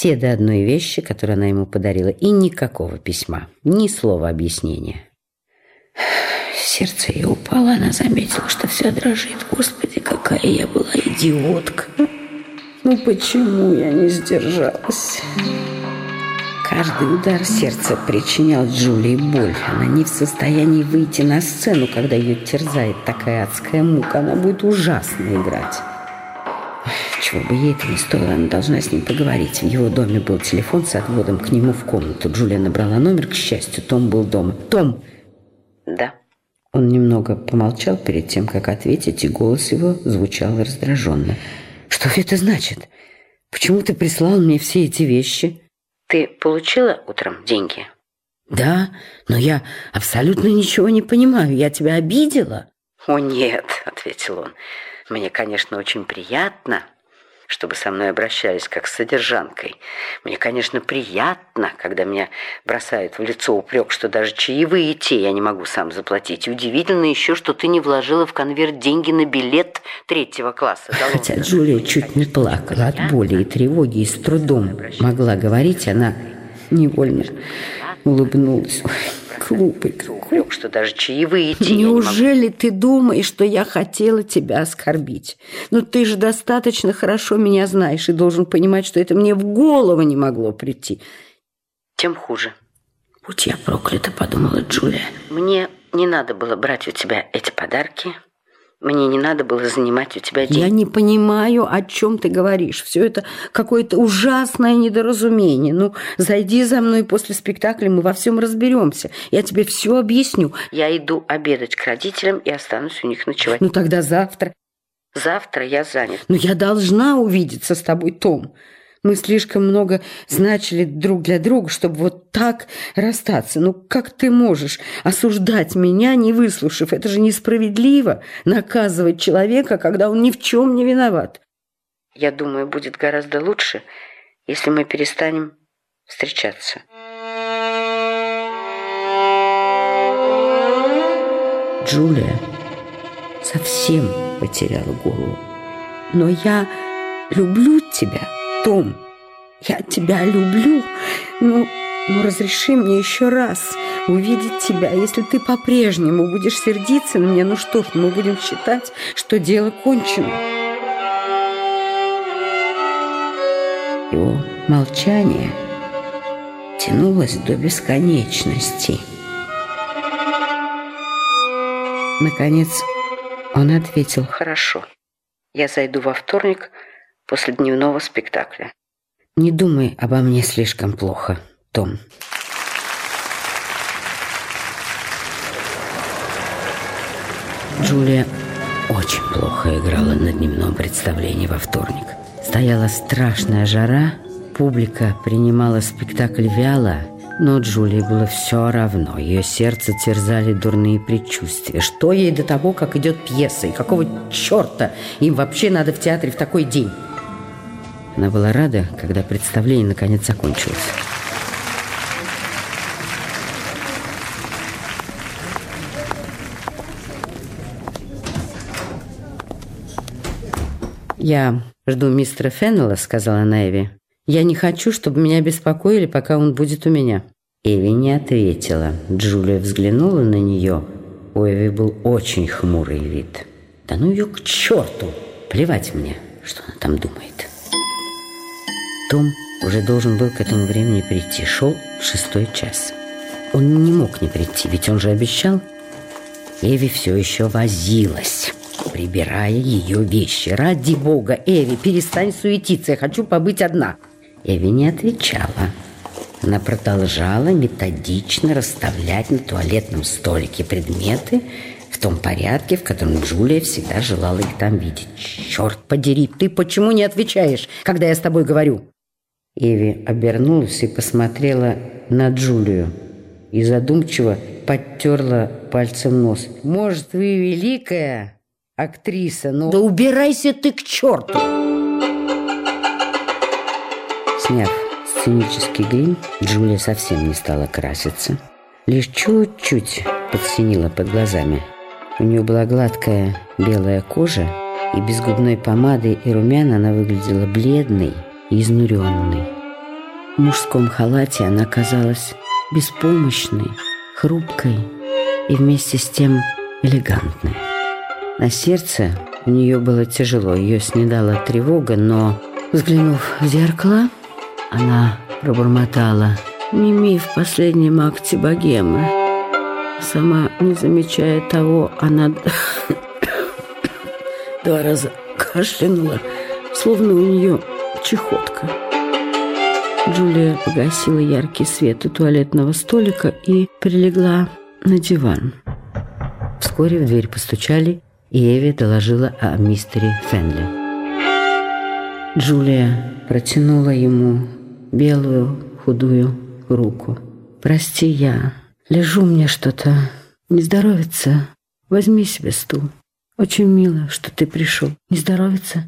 Все до одной вещи, которые она ему подарила, и никакого письма, ни слова объяснения. Сердце ее упало, она заметила, что все дрожит. Господи, какая я была идиотка. Ну почему я не сдержалась? Каждый удар сердца причинял Джулии боль. Она не в состоянии выйти на сцену, когда ее терзает такая адская мука. Она будет ужасно играть. Чего бы ей это не стоило, она должна с ним поговорить. В его доме был телефон с отводом к нему в комнату. Джулия набрала номер, к счастью, Том был дома. «Том!» «Да». Он немного помолчал перед тем, как ответить, и голос его звучал раздраженно. «Что это значит? Почему ты прислал мне все эти вещи?» «Ты получила утром деньги?» «Да, но я абсолютно ничего не понимаю. Я тебя обидела?» «О, нет», — ответил он. «Мне, конечно, очень приятно, чтобы со мной обращались как с содержанкой. Мне, конечно, приятно, когда меня бросают в лицо упрек, что даже чаевые те я не могу сам заплатить. И удивительно еще, что ты не вложила в конверт деньги на билет третьего класса. Хотя Джулия чуть не плакала от боли и тревоги и с трудом могла говорить, она невольно улыбнулась. Глупый какой. Что даже чаевые те Неужели ты думаешь, что я хотела тебя оскорбить? Но ты же достаточно хорошо меня знаешь и должен понимать, что это мне в голову не могло прийти. Тем хуже. Будь я проклята, подумала Джулия. Мне не надо было брать у тебя эти подарки. Мне не надо было занимать у тебя деньги. Я не понимаю, о чем ты говоришь. Все это какое-то ужасное недоразумение. Ну, зайди за мной после спектакля, мы во всем разберемся. Я тебе все объясню. Я иду обедать к родителям и останусь у них ночевать. Ну, тогда завтра. Завтра я занят. Но я должна увидеться с тобой, Том. Мы слишком много значили друг для друга, чтобы вот так расстаться. Ну как ты можешь осуждать меня, не выслушав? Это же несправедливо наказывать человека, когда он ни в чем не виноват. Я думаю, будет гораздо лучше, если мы перестанем встречаться. Джулия совсем потеряла голову. Но я люблю тебя. Том, я тебя люблю. Ну, ну разреши мне еще раз увидеть тебя. Если ты по-прежнему будешь сердиться на меня, ну что ж, мы будем считать, что дело кончено. Его молчание тянулось до бесконечности. Наконец он ответил «Хорошо, я зайду во вторник», после дневного спектакля. Не думай обо мне слишком плохо, Том. Джулия очень плохо играла на дневном представлении во вторник. Стояла страшная жара, публика принимала спектакль вяло, но Джулии было все равно. Ее сердце терзали дурные предчувствия. Что ей до того, как идет пьеса, и какого черта им вообще надо в театре в такой день? Она была рада, когда представление наконец закончилось. «Я жду мистера Феннелла», — сказала она Эви. «Я не хочу, чтобы меня беспокоили, пока он будет у меня». Эви не ответила. Джулия взглянула на нее. У Эви был очень хмурый вид. «Да ну ее к черту! Плевать мне, что она там думает». Том уже должен был к этому времени прийти. Шел шестой час. Он не мог не прийти, ведь он же обещал. Эви все еще возилась, прибирая ее вещи. «Ради бога, Эви, перестань суетиться, я хочу побыть одна». Эви не отвечала. Она продолжала методично расставлять на туалетном столике предметы в том порядке, в котором Джулия всегда желала их там видеть. «Черт подери, ты почему не отвечаешь, когда я с тобой говорю?» Эви обернулась и посмотрела на Джулию и задумчиво подтерла пальцем нос. «Может, вы великая актриса, но...» «Да убирайся ты к черту!» Сняв сценический грим, Джулия совсем не стала краситься. Лишь чуть-чуть подсинила под глазами. У нее была гладкая белая кожа, и без губной помады и румян она выглядела бледной, изнуренный. мужском халате она казалась беспомощной, хрупкой и вместе с тем элегантной. На сердце у нее было тяжело, ее снедала тревога, но, взглянув в зеркало, она пробормотала «Мими в последнем акте богемы». Сама не замечая того, она два раза кашлянула, словно у нее чехотка. Джулия погасила яркий свет у туалетного столика и прилегла на диван. Вскоре в дверь постучали, и Эви доложила о мистере Фенли. Джулия протянула ему белую худую руку. «Прости, я лежу мне что-то, не здоровится. Возьми себе стул. Очень мило, что ты пришел. Не здоровится?»